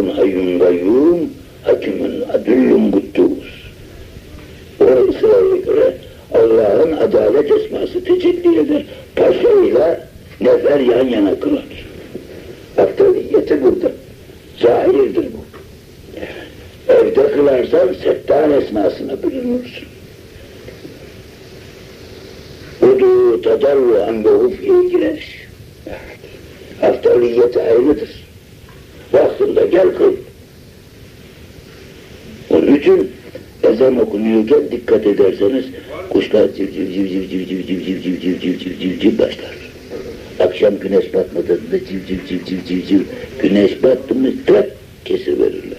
Allah'ın hayyun gayyum, hakimin adillun kuddus. O İsra'ya göre Allah'ın adalet esması tecelli eder. Paşayla nefer yan yana kılar. Aktariyeti burada. Zahirdir bu. Evde kılarsan settan esmasına bürünürsün. Udu tadarru an ve girer. Aftaliyeti ayrıdır zorunda. Gel kıl. Onun için ezan okunuyorken dikkat ederseniz kuşlar civciv civciv civciv civciv civciv civciv civciv başlar. Akşam güneş batmadan da civciv civciv civciv güneş battı mı tak kesiverirler.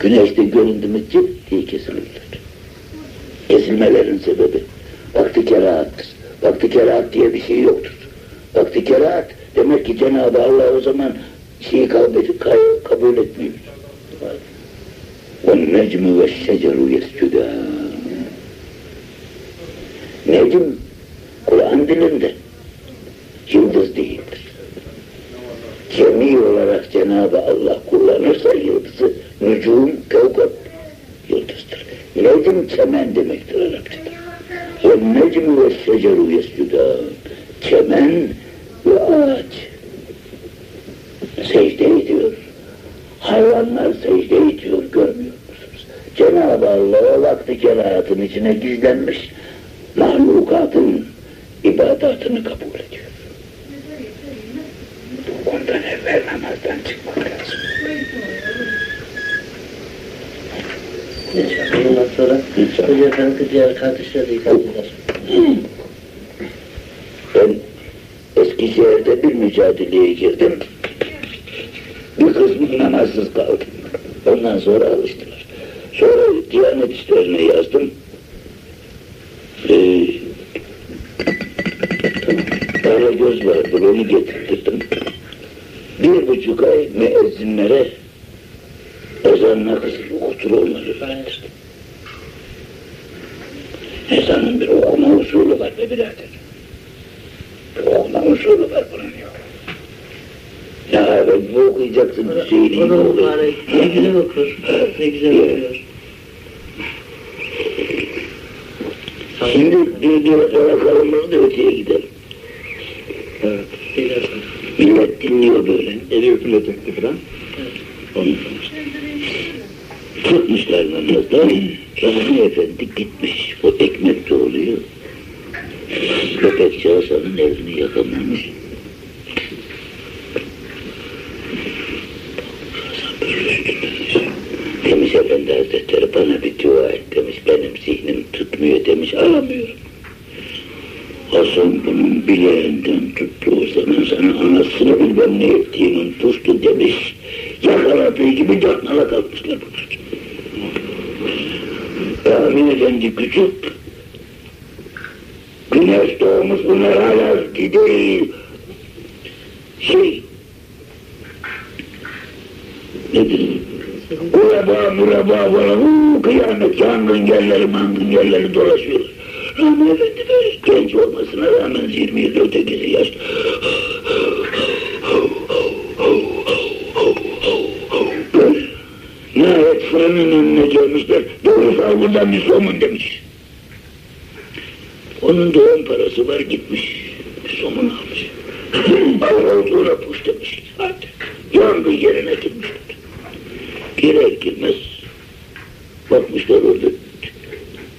Güneşte göründü mü cip diye kesilirler. Kesilmelerin sebebi vakti keraattır. Vakti kerahat diye bir şey yoktur. Vakti kerahat demek ki Cenab-ı Allah o zaman şeyi kabul, kabul etmiyor. وَالنَّجْمُ وَالشَّجَرُ يَسْجُدَانِ Necm, Kur'an dilinde yıldız değildir. Cemi olarak Cenab-ı Allah kullanırsa yıldızı, nücum, kevkap yıldızdır. Necm çemen demektir Arapçada. وَالنَّجْمُ وَالشَّجَرُ يَسْجُدَانِ Çemen ve ağaç secde ediyor. Hayvanlar secde ediyor, görmüyor musunuz? Cenab-ı Allah o vakti kerayatın içine gizlenmiş mahlukatın ibadatını kabul ediyor. Ondan evvel namazdan çıkmak lazım. Ondan sonra Hoca Efendi diğer kardeşler de ikaz eder. Ben Eskişehir'de bir mücadeleye girdim. Bir kısmı namazsız kaldı. Ondan sonra alıştılar. Sonra Diyanet İşleri'ne yazdım. Ee, Kara göz vardı, onu getirttirdim. Bir buçuk ay müezzinlere ezanına kısıp okutur onları öğrettirdim. Ezanın bir okuma usulü var be birader. Bir okuma usulü var bunun evet bu okuyacaksın Hüseyin'in O da oğlu. mübarek. Ne güzel okur. Ne güzel okuyor. Şimdi bir bırakalım da öteye gidelim. Evet. Millet dinliyor böyle. Eli öpülecekti falan. Ondan Tutmuşlar namazda. Rahmi Efendi gitmiş. O ekmek doğruyor. Köpek Hasan'ın elini yakamamış. Hasan böyle üstüne Demiş Efendi Hazretleri bana bir dua et demiş. Benim zihnim tutmuyor demiş. Alamıyorum. Bunun bileğinden tuttu o zaman sana anasını bilmem ne ettiğinin tuştu demiş. Yakaladığı gibi dört nala kalkmışlar bunlar. Rami Efendi küçük. Güneş doğmuş bunlar hala değil. Şey. Nedir? Kuraba, müraba, falan, kıyamet, yangın yerleri, mangın yerleri dolaşıyorlar. Efendi böyle genç olmasına rağmen 27 ötekisi yaş. Böyle. Nihayet fırının önüne gelmişler. Doğru al buradan bir somun demiş. Onun doğum parası var gitmiş. Bir somun almış. Ağır olduğuna puş demiş. Hadi. Yangın yerine girmişler. Girer girmez bakmışlar orada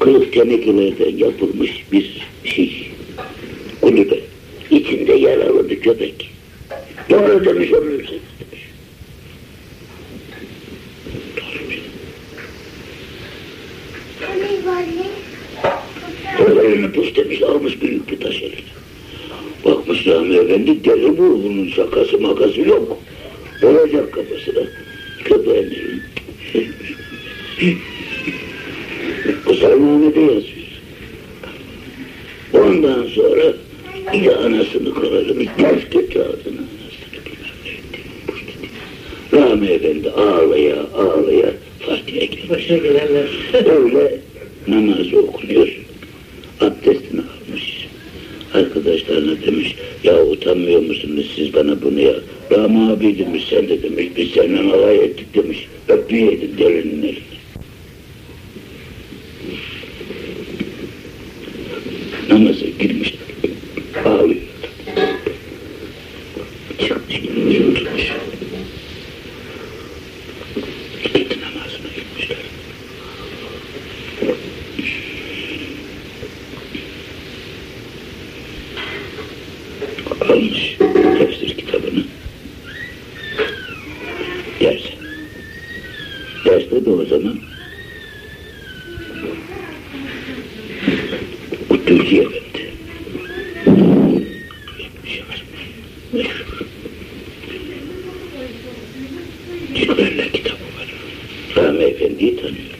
tenekelerden yapılmış bir şey. Kulübe. İçinde yaralı bir köpek. Doğru demiş. Sonra elini pus demiş, almış büyük bir taş eline. Bakmış Rami Efendi, deli bu, bunun şakası makası yok. Olacak kafasına. Köpeğin Kısalnamede yazıyor. Ondan sonra de anasını ders kötü adını anasını. Rami Efendi ağlaya ağlaya Fatih'e gelmiş. Başına gelenler. Öyle namazı okunuyor. Abdestini almış. Arkadaşlarına demiş, ta utanmıyor musunuz siz bana bunu ya? Rami abi demiş sen de demiş, biz seninle alay ettik demiş. Öpmeyeydin delinin elini. Namaza girmiş, ağlıyor. Çıkmış, gitmiş, oturmuş. İkindi namazına gitmişler. almış tefsir kitabını. Derse. Derste de o zaman Kutlusi Efendi. Yapmışlar. Meşhur. Ciklerle kitabı var. Rami Efendi'yi tanıyor.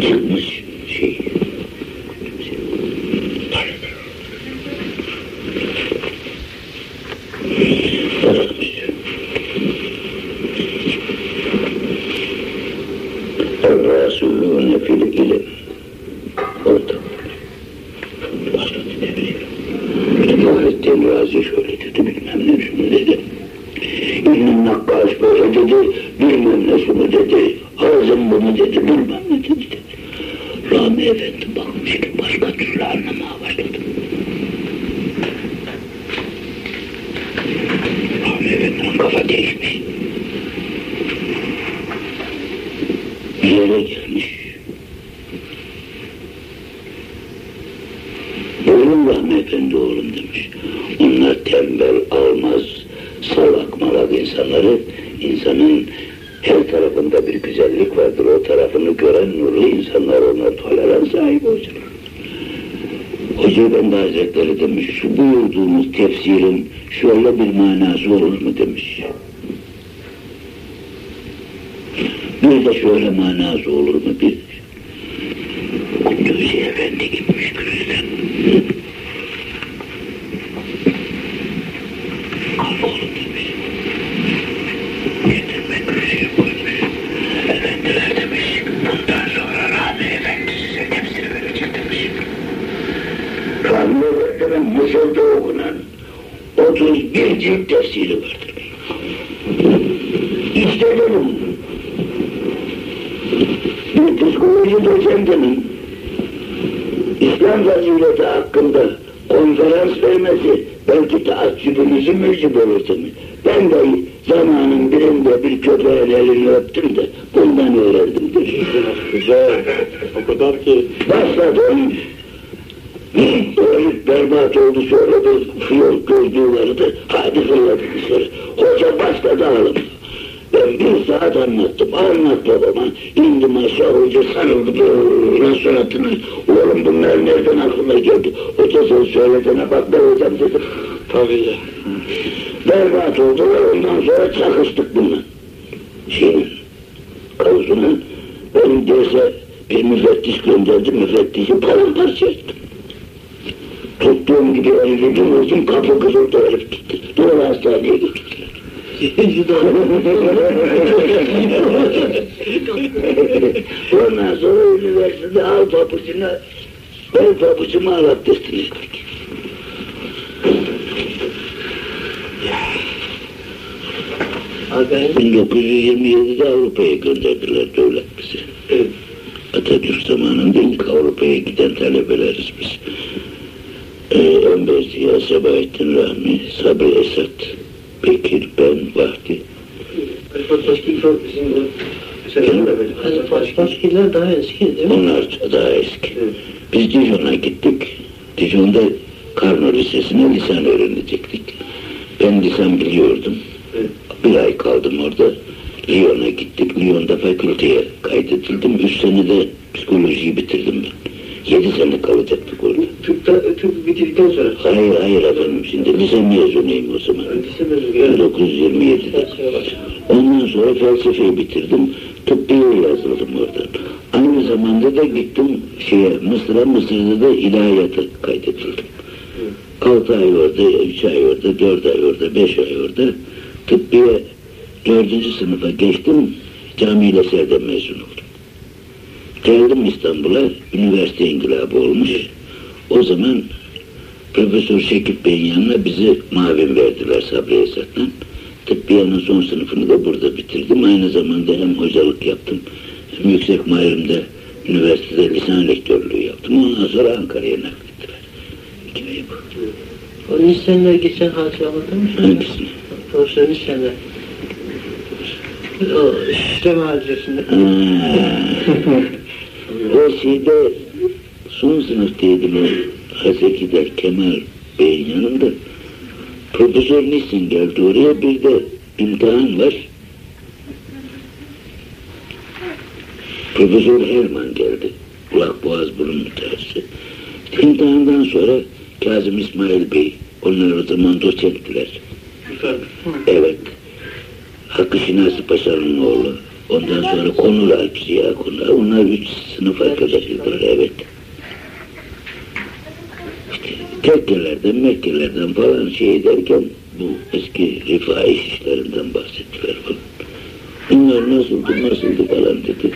Çıkmış şey. Malak insanları, insanın her tarafında bir güzellik vardır. O tarafını gören nurlu insanlar ona tolerans sahibi olacak. Hoca Efendi Hazretleri demiş, şu buyurduğumuz tefsirin şöyle bir manası olur mu demiş. Bir de şöyle manası olur mu bir Kutlusi Efendi gitmiş Gülistan. Taassübümüzü mücib olurdu. Ben de zamanın birinde bir köpeğin elini öptüm de bundan öğrendim. Güzel. O kadar ki Başladım. Öyle berbat oldu söyledi. Fiyonk gözlüğü vardı. Hadi fırladı dışarı. Hoca başladı ağlamaya. Ben bir saat anlattım. Anlat babama. İndim aşağı hoca sarıldı böyle suratına. Oğlum bunlar nereden aklına geldi? Hoca sen söylediğine bak be hocam dedim. tabii ya. Berbat oldular ondan sonra çakıştık bununla. Şeyin kavuzuna benim derse bir müfettiş gönderdi. Müfettişi paramparça ettim. Tuttuğum gibi elini vurdum kapı kırıldı herif gitti. Doğru hastaneye götürdüler. Ondan sonra üniversitede al papucuna ben papucumu alıp testinledik. Abi 1927'de Avrupa'ya gönderdiler devlet bizi. Atatürk zamanında ilk Avrupa'ya giden talebeleriz biz. Ee, Enver Ziya, Sebahattin Rahmi, Sabri Esat, Bekir, ben, Vahdi. Başkiler daha eski değil mi? Onlar daha eski. Biz Dijon'a gittik. Dijon'da Karno Lisesi'ne lisan öğrenecektik. Ben lisan biliyordum. Bir ay kaldım orada. Lyon'a gittik. Lyon'da fakülteye kaydedildim. Üç senede psikolojiyi bitirdim ben. Yedi sene kalacaktık orada. Tıpta, tıp bitirdikten sonra. Hayır hayır efendim şimdi lise mezunuyum o zaman. Lise mezunu. 1927'de. Ondan sonra felsefeyi bitirdim. Tıbbiye yazıldım oradan. Aynı zamanda da gittim şeye, Mısır'a, Mısır'da da ilahiyatı kaydedildim. Altı ay orada, üç ay orada, dört ay orada, beş ay orada. Tıbbiye dördüncü sınıfa geçtim, camiyle serden mezun oldum. Geldim İstanbul'a, üniversite inkılabı olmuş. O zaman Profesör Şekip Bey'in yanına bizi mavin verdiler Sabri Esat'tan. Tıbbiyenin son sınıfını da burada bitirdim. Aynı zamanda hem hocalık yaptım hem yüksek mahirimde üniversitede lisan rektörlüğü yaptım. Ondan sonra Ankara'ya naklettiler. Hikaye bu. O Nisan'la geçen anlatır mısın? Hangisini? Profesör Nisan'la. O işlem hadisesinde. o şeyde son sınıftaydım o Haseki'de Kemal Bey'in yanında. Profesör Nissen geldi oraya bir de imtihan var. Profesör Herman geldi. Kulak boğaz burun mütehassısı. İmtihandan sonra Kazım İsmail Bey, onlar o zaman doçenttiler. Evet. Hakkı Şinasi Paşa'nın oğlu. Ondan sonra Konur Alp Ziya Konur. Onlar üç sınıf arkadaşıydılar. Evet. İşte tekkelerden, Mekkelerden falan şey derken bu eski rifai işlerinden bahsettiler falan. Bunlar nasıldı, nasıldı falan dedi.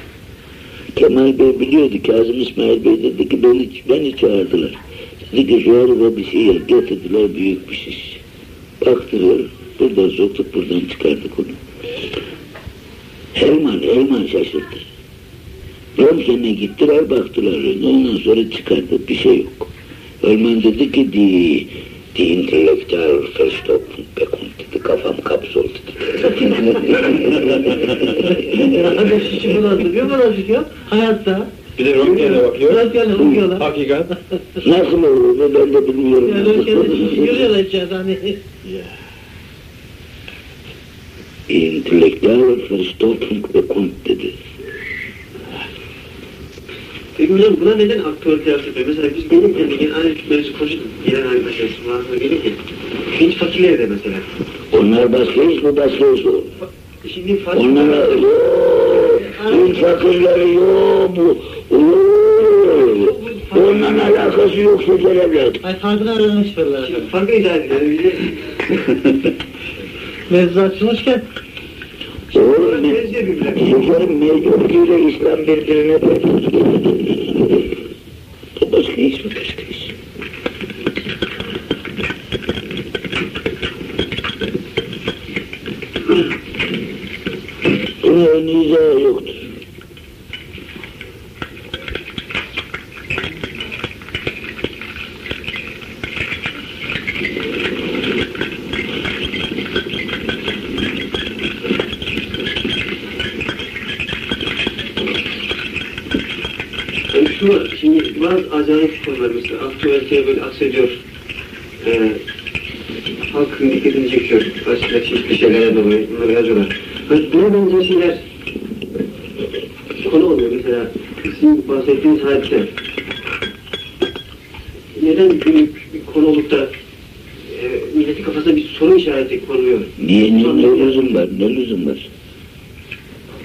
Kemal Bey biliyordu, Kazım İsmail Bey dedi ki beni, beni çağırdılar. Dedi ki arada bir şey getirdiler, büyük bir şiş. Baktırıyor, buradan soktuk, buradan çıkardık onu. Elman, Elman şaşırdı. Röntgen'e gittiler, baktılar. Ondan sonra çıkardı, bir şey yok. Elman dedi ki, die, die intellektual Verstopfung bekommt dedi, kafam kapsoldu dedi. Hadi şişi bunu hatırlıyor mu hatırlıyor? Hayatta. Bir de röntgene bakıyor. Röntgenle bakıyorlar. Hakikat. Nasıl olur ben de bilmiyorum. Yani röntgenle görüyorlar içeride hani. İntellektual Verstopfung bekommt dedi. Peki hocam buna neden aktüel yapıyor? Mesela biz gelirken de gene aynı mevzu konuştuk. Gelen arkadaşlar sınavına gelirken. Genç fakirlerde mesela. Onlar bu başka iş o. Şimdi fakir... Onlara yok, Türk fakirleri yok, bu, yok. Onunla alakası yok Sezer evlat. Ay farkını öğrenmişlerler. Şimdi farkı izah ediyor. Bir de Mevzu açılmışken Oğlum. Sefer'in mevcuduyla İslam birbirine Bu başka iş mi başka iş? Bunların izahı yoktur. Yani şu var, şimdi bazı acayip konular mesela aktüeliteye böyle aksediyor. Ee, halkın dikkatini çekiyor. Başka çeşitli şeylere dolayı bunları yazıyorlar. Hani buna benzer şeyler konu oluyor mesela. Sizin bahsettiğiniz hadise. Neden büyük bir konu olup da e, milletin kafasına bir soru işareti konuluyor? Niye, ne, ne lüzum var, ne lüzum var?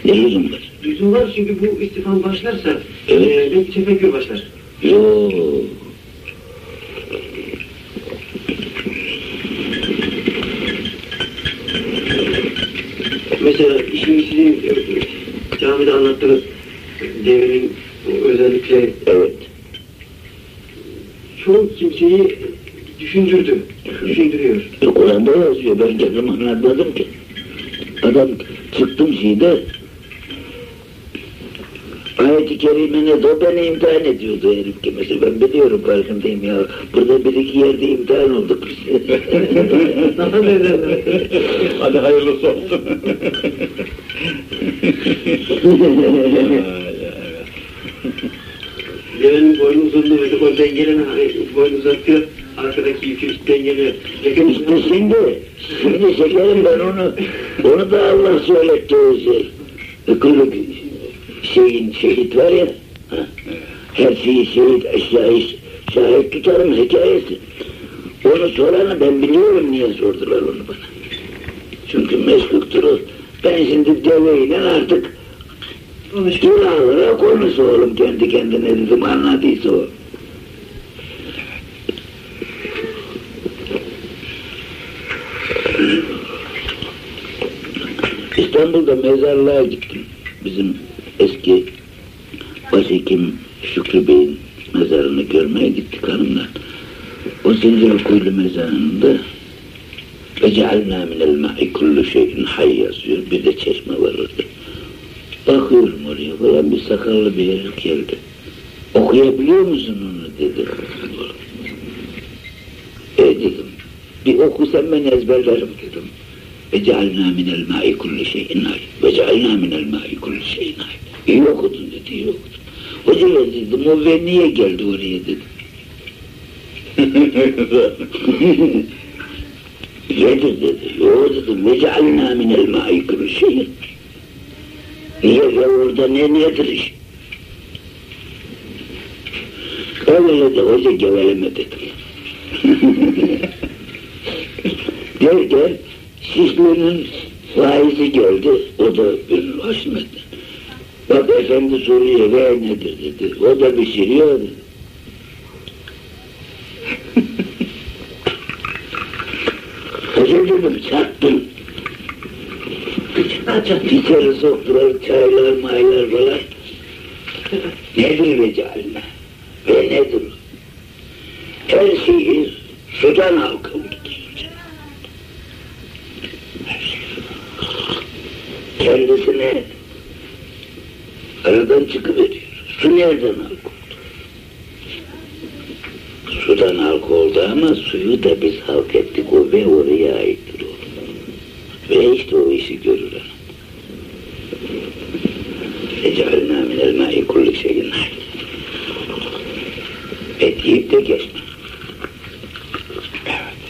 Ne lüzum var? Var çünkü bu istifam başlarsa Evet. e, belki tefekkür başlar. Yok. Mesela şimdi sizin e, camide anlattığınız devrin özellikle Evet. çoğu kimseyi düşündürdü, düşündürüyor. Kur'an'da yazıyor, ben ne zaman anladım ki. Adam çıktım şeyde, ayet-i kerimene de beni imtihan ediyordu herif ki. Mesela ben biliyorum farkındayım ya. Burada bir iki yerde imtihan olduk biz. Hadi hayırlısı olsun. Devenin boynu uzunluğu ve o dengeleme hani boynu uzatıyor, arkadaki yükü dengeliyor. Yakın işte şimdi, şimdi şekerim ben onu, onu da Allah söyletti o şey. Kılık şeyin şehit var ya, her şeyi şehit, eşyayı şahit tutarım hikayesi. Onu soranı ben biliyorum niye sordular onu bana. Çünkü meşguktur o. Ben şimdi deveyle artık Duraklara konuş oğlum kendi kendine dedim anladıysa o. İstanbul'da mezarlığa gittim. Bizim eski başhekim Şükrü Bey'in mezarını görmeye gittik hanımla. o zincir kuyulu mezarında Ecealna minel ma'i kullu şeyin hay yazıyor. Bir de çeşme var orada. Bakıyorum oraya falan bir sakallı bir herif geldi. Okuyabiliyor musun onu dedi. E dedim. Bir okusam ben ezberlerim dedim. Ecealna minel ma'i kullu şeyin hay. Vecealna minel ma'i kullu şeyin hay. İyi okudun dedi, iyi okudun. Hoca dedim, o ve niye geldi oraya dedim. Yedir dedi. Yo dedim. Ve cealna minel ma'i kullu şeyin. Niye ya orada ne nedir iş? Öyle de hoca geveleme dedim. Derken Şişli'nin faizi geldi. O da bir hoşmetti. Bak efendi soruyor ve nedir dedi. O da pişiriyor. Hoca dedim çattım. İçeri soktular çaylar maylar falan. Nedir vecalina? Ve nedir? Her şeyi sudan halkıldı diyor. Kendisine aradan çıkıveriyor. Su nereden halk oldu? Sudan halk ama suyu da biz halk ettik. O ve oraya aittir o. Ve işte o işi görürler. Ecealna minel ma'i kulli şeyin. Et yiyip de geçme. Evet.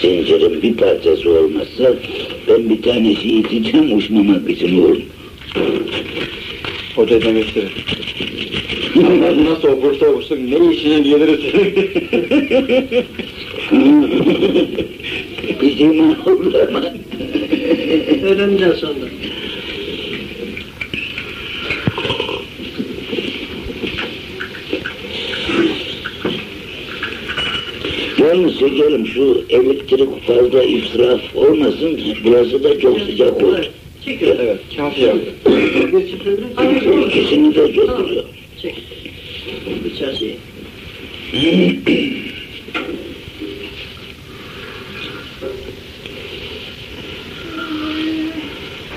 Zincirin bir parçası olmazsa ben bir tane şey iteceğim uçmamak için oğlum. Hoca demiştir. Allah nasıl olursa olsun ne işine geliriz. Bir iman olur ama Öğlenden sonra. Yalnız söyleyelim şu elektrik fazla israf olmasın, burası da çok sıcak olur. Çekil. evet, kafi abi. İkisini de götürüyor. Çek. İçerisi.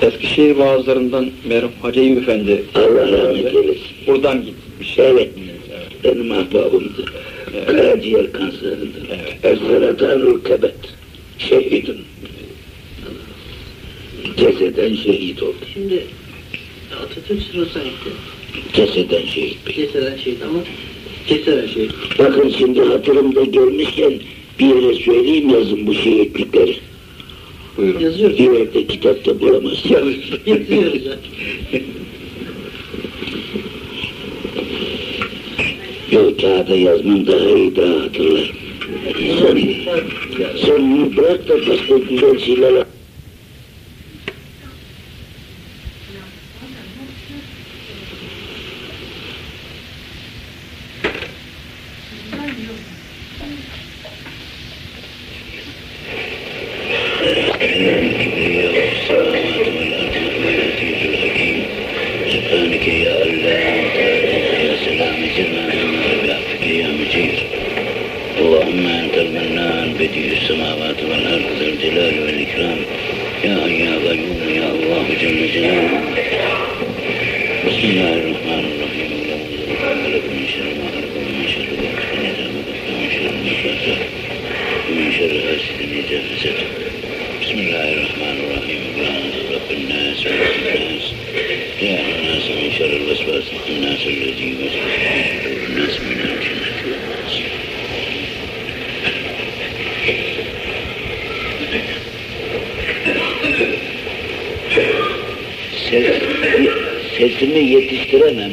Eskişehir vaazlarından merhum Hacı Efendi Allah rahmet eylesin. buradan gitmiş. Evet, benim ahbabımdı. Karaciğer kanserinden. Esferatanul kebet. Şehidim. Keseden şehit oldu. Şimdi Atatürk gitti. Keseden şehit bey. Keseren şehit ama keseren şehit. Bakın şimdi hatırımda gelmişken bir yere söyleyeyim yazın bu şehitlikleri. Buyurun. Yazıyoruz. Bir yerde kitapta bulamazsınız. Yazıyoruz ya. Yok kağıda yazmam daha iyi daha hatırlarım. Sen, sen bırak da başka güzel şeyler al.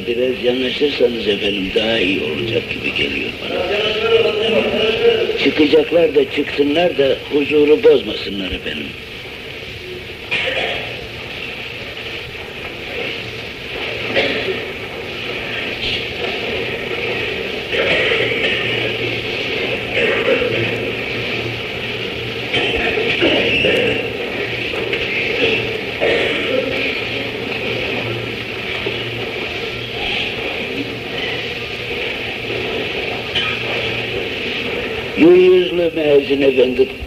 Biraz yanaşırsanız efendim daha iyi olacak gibi geliyor bana. Çıkacaklar da çıksınlar da huzuru bozmasınlar efendim.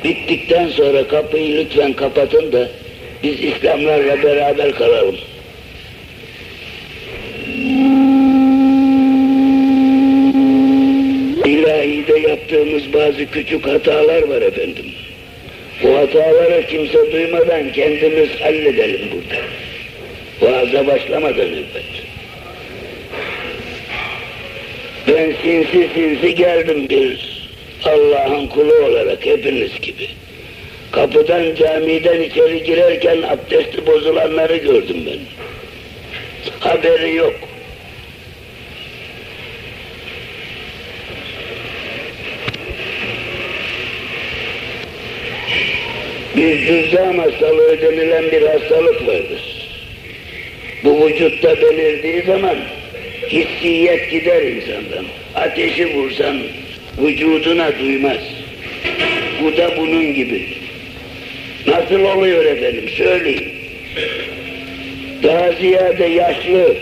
Bittikten sonra kapıyı lütfen kapatın da biz İslamlarla beraber kalalım. İlahide yaptığımız bazı küçük hatalar var efendim. Bu hataları kimse duymadan kendimiz halledelim burada. Vaaza başlamadan evvel. Ben sinsi sinsi geldim bir Allah'ın kulu olarak hepiniz gibi. Kapıdan camiden içeri girerken abdesti bozulanları gördüm ben. Haberi yok. Bir cüzzam hastalığı denilen bir hastalık vardır. Bu vücutta belirdiği zaman hissiyet gider insandan. Ateşi vursan vücuduna duymaz. Bu da bunun gibi. Nasıl oluyor efendim söyleyin. Daha ziyade yaşlı,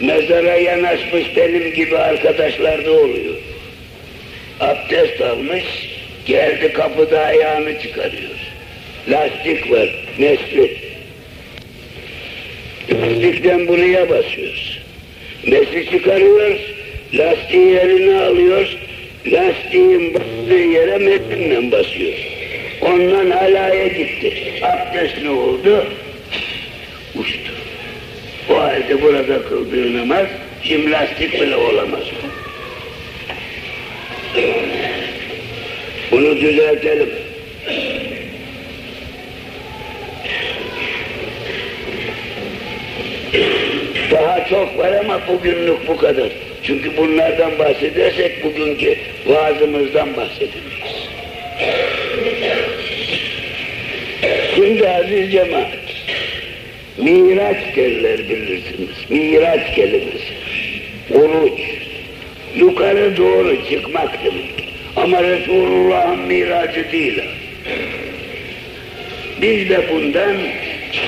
mezara yanaşmış benim gibi arkadaşlar da oluyor. Abdest almış, geldi kapıda ayağını çıkarıyor. Lastik var, mesli. Lastikten buraya basıyoruz. Mesli çıkarıyor, lastiği eline alıyor, lastiğin bastığı yere metninle basıyor. Ondan halaya gitti. Abdest ne oldu? Uçtu. O halde burada kıldığı namaz, jimnastik bile olamaz. Bunu düzeltelim. Daha çok var ama bugünlük bu kadar. Çünkü bunlardan bahsedersek bugünkü vaazımızdan bahsedemeyiz. Şimdi aziz cemaat, Miraç derler bilirsiniz. Miraç kelimesi. Oruç. Yukarı doğru çıkmak demek. Ama Resulullah'ın miracı değil. Biz de bundan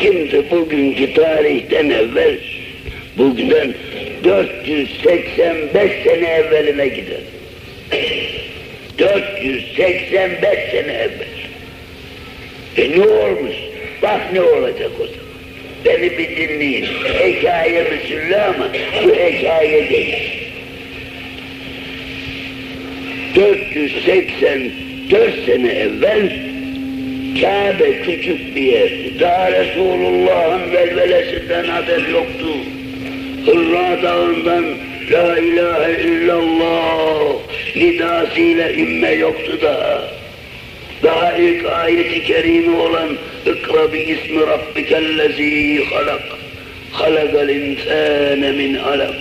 şimdi bugünkü tarihten evvel bugünden 485 sene evveline gider. 485 sene evvel. E ne olmuş? Bak ne olacak o zaman. Beni bir dinleyin. Hikaye müsüllü ama bu hikaye değil. 484 sene evvel Kabe küçük bir yerdi. Daha Resulullah'ın velvelesinden haber yoktu. Hırra dağından La ilahe illallah nidasıyla inme yoktu daha. Daha ilk ayeti kerime olan İkra bi ismi rabbikellezi halak. Halakal insane min alak.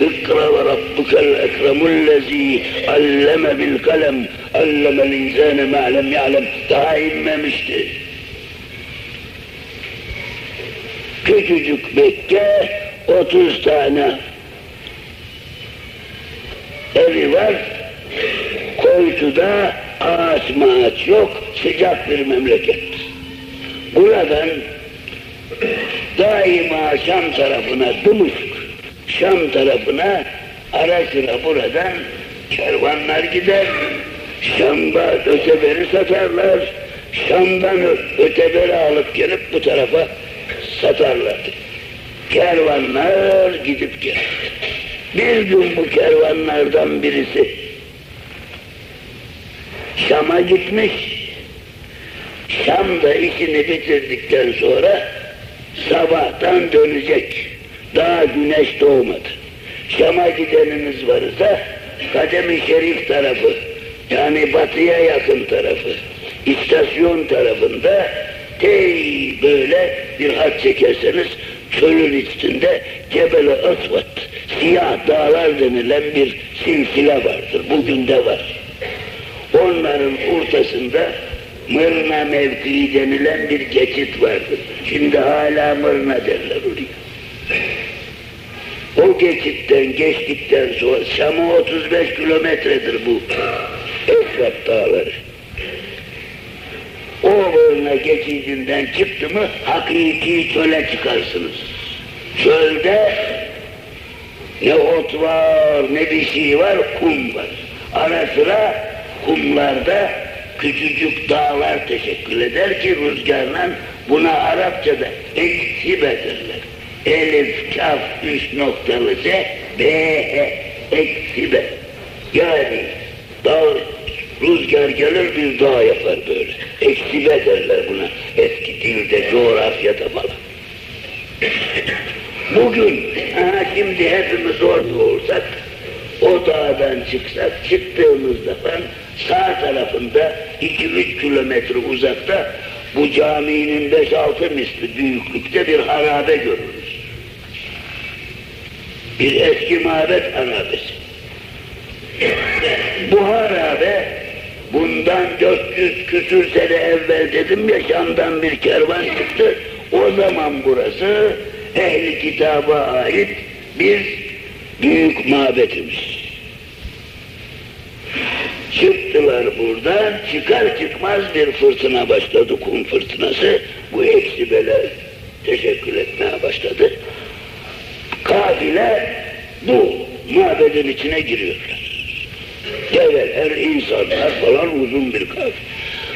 İkra ve rabbukel ekremullezi alleme bil kalem. Allemel insane ma'lem ya'lem. Daha inmemişti. Küçücük Mekke 30 tane evi var. Koytuda ağaç mağaç yok, sıcak bir memleket. Buradan daima Şam tarafına, Dımışk, Şam tarafına ara sıra buradan kervanlar gider. Şam'da öteberi satarlar. Şam'dan öteberi alıp gelip bu tarafa satarlar. Kervanlar gidip gelir. Bir gün bu kervanlardan birisi Şam'a gitmiş. Şam'da işini bitirdikten sonra sabahtan dönecek. Daha güneş doğmadı. Şam'a gideniniz varsa Kadem-i Şerif tarafı yani batıya yakın tarafı istasyon tarafında tey böyle bir hat çekerseniz çölün içinde Cebel-i Asvat siyah dağlar denilen bir silsile vardır. Bugün de var. Onların ortasında Mırna mevkii denilen bir geçit vardır. Şimdi hala Mırna derler oraya. O geçitten geçtikten sonra Şam'a 35 kilometredir bu Esrap dağları. O Mırna geçidinden çıktı mı hakiki çöle çıkarsınız. Çölde ne ot var ne bir şey var kum var. Ara sıra kumlarda küçücük dağlar teşekkür eder ki rüzgarla buna Arapçada eksibe derler. Elif, kaf, üç noktalı Z, B, E, eksibe. Yani dağ, rüzgar gelir bir dağ yapar böyle. Eksibe derler buna. Eski dilde, coğrafyada falan. Bugün, ha, şimdi hepimiz orada olsak, o dağdan çıksak, çıktığımız zaman sağ tarafında 2-3 kilometre uzakta bu caminin 5-6 misli büyüklükte bir harabe görürüz. Bir eski mabet harabesi. Bu harabe bundan 400 küsür sene evvel dedim ya Şam'dan bir kervan çıktı. O zaman burası ehli kitaba ait bir büyük mabetimiz. Çıktılar buradan, çıkar çıkmaz bir fırtına başladı, kum fırtınası. Bu eksibeler teşekkür etmeye başladı. Kafile bu mabedin içine giriyorlar. Develer, insanlar falan uzun bir kafile.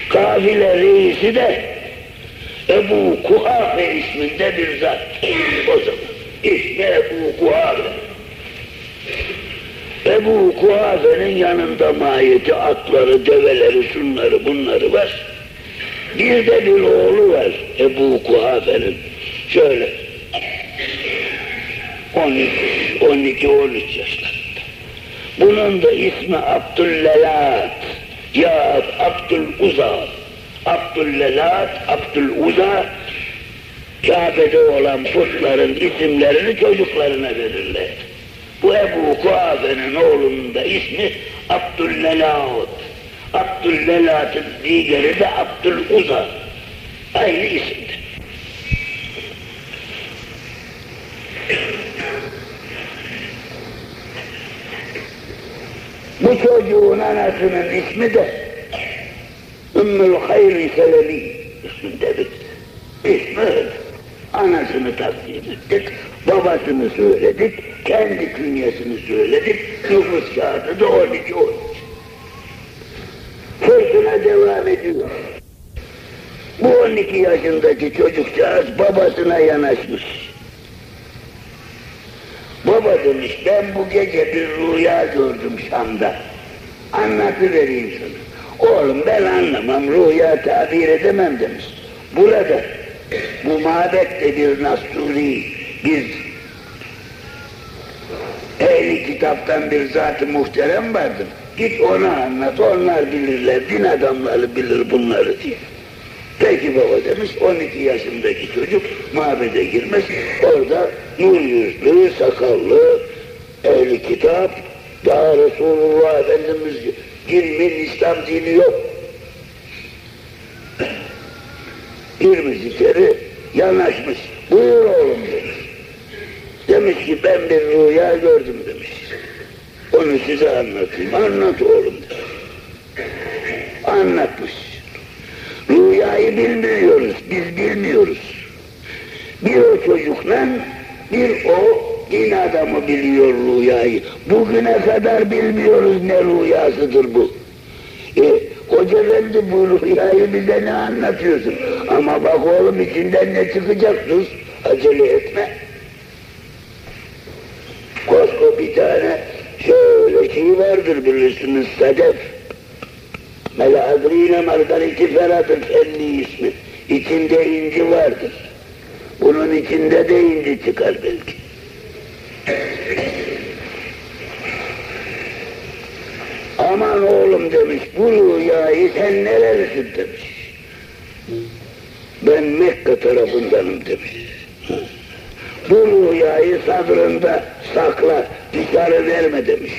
Kafile reisi de Ebu Kuhafe isminde bir zat. O zaman ismi Ebu Kuhafe. Ebu Kuhafe'nin yanında mahiyeti, atları, develeri, şunları, bunları var. Bir de bir oğlu var Ebu Kuhafe'nin. Şöyle 13, 12, 13 yaşlarında. Bunun da ismi Abdüllelat ya Abdüluza. Abdüllelat, Abdüluza Kabe'de olan putların isimlerini çocuklarına verirler. Bu Ebu Kuafe'nin oğlunun da ismi Abdüllelat. Abdüllelat'ın digeri de Abdüluza. Aynı isimdir. Bu çocuğun anasının ismi de Ümmül Hayri Selebi isminde bir ismi. Anasını takdim ettik, babasını söyledik, kendi künyesini söyledik, nüfus kağıdı da 12 13. Fırtına devam ediyor. Bu 12 yaşındaki çocukcağız babasına yanaşmış. Baba demiş, ben bu gece bir rüya gördüm Şam'da. Anlatıvereyim sana. Oğlum ben anlamam, rüya tabir edemem demiş. Burada bu mabette bir Nasturi, bir ehli kitaptan bir zat-ı muhterem vardır. Git ona anlat, onlar bilirler, din adamları bilir bunları diye. Peki baba demiş, 12 yaşındaki çocuk mabede girmez, orada nur yüzlü, sakallı, ehli kitap, daha Resulullah Efendimiz ilmin İslam dini yok. Girmiş içeri, yanaşmış, buyur oğlum demiş. Demiş ki ben bir rüya gördüm demiş. Onu size anlatayım, anlat oğlum demiş. Anlatmış. Rüyayı bilmiyoruz, biz bilmiyoruz. Bir o çocukla bir o din adamı biliyor rüyayı. Bugüne kadar bilmiyoruz ne rüyasıdır bu. E, Hoca efendi bu rüyayı bize ne anlatıyorsun? Ama bak oğlum içinden ne çıkacak sus, acele etme. Kosko bir tane şöyle şey vardır bilirsiniz sedef. Melazrine margariti feratın elli ismi. İçinde inci vardır. Bunun içinde de inci çıkar belki. Aman oğlum demiş, bu rüyayı sen nerelisin demiş. Ben Mekke tarafındanım demiş. Bu rüyayı sadrında sakla, dışarı verme demiş.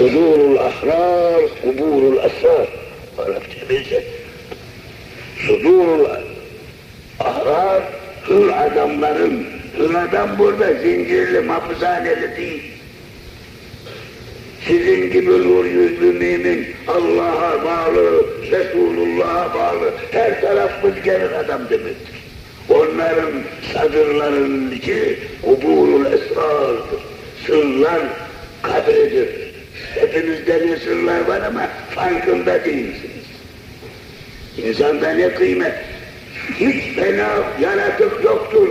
Sudurul ahrar, kuburul asrar. Arapça bilse. Sudurul ahrar, hür adamların, hür adam burada zincirli, mahpushaneli değil. Sizin gibi nur yüzlü mümin, Allah'a bağlı, Resulullah'a bağlı, her taraf gelir adam demektir. Onların sadırlarının içi kuburul esrardır. sırlar kabridir. Hepinizde ne sırlar var ama farkında değilsiniz. İnsanda ne kıymet? Hiç fena yaratık yoktur.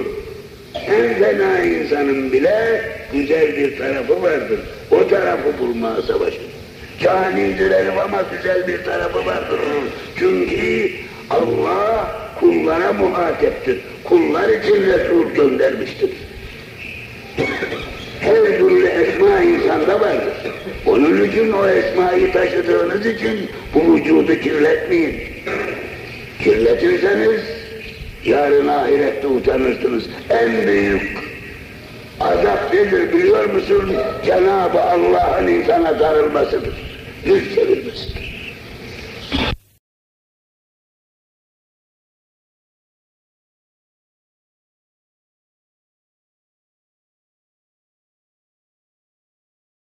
En fena insanın bile güzel bir tarafı vardır. O tarafı bulmaya savaşın. Canidir ama güzel bir tarafı vardır. Çünkü Allah kullara muhateptir. Kullar için Resul göndermiştir. Her türlü esma insanda vardır. Onun için o esmayı taşıdığınız için bu vücudu kirletmeyin. Kirletirseniz yarın ahirette utanırsınız. En büyük azap nedir biliyor musun? Cenab-ı Allah'ın insana darılmasıdır. Yüz.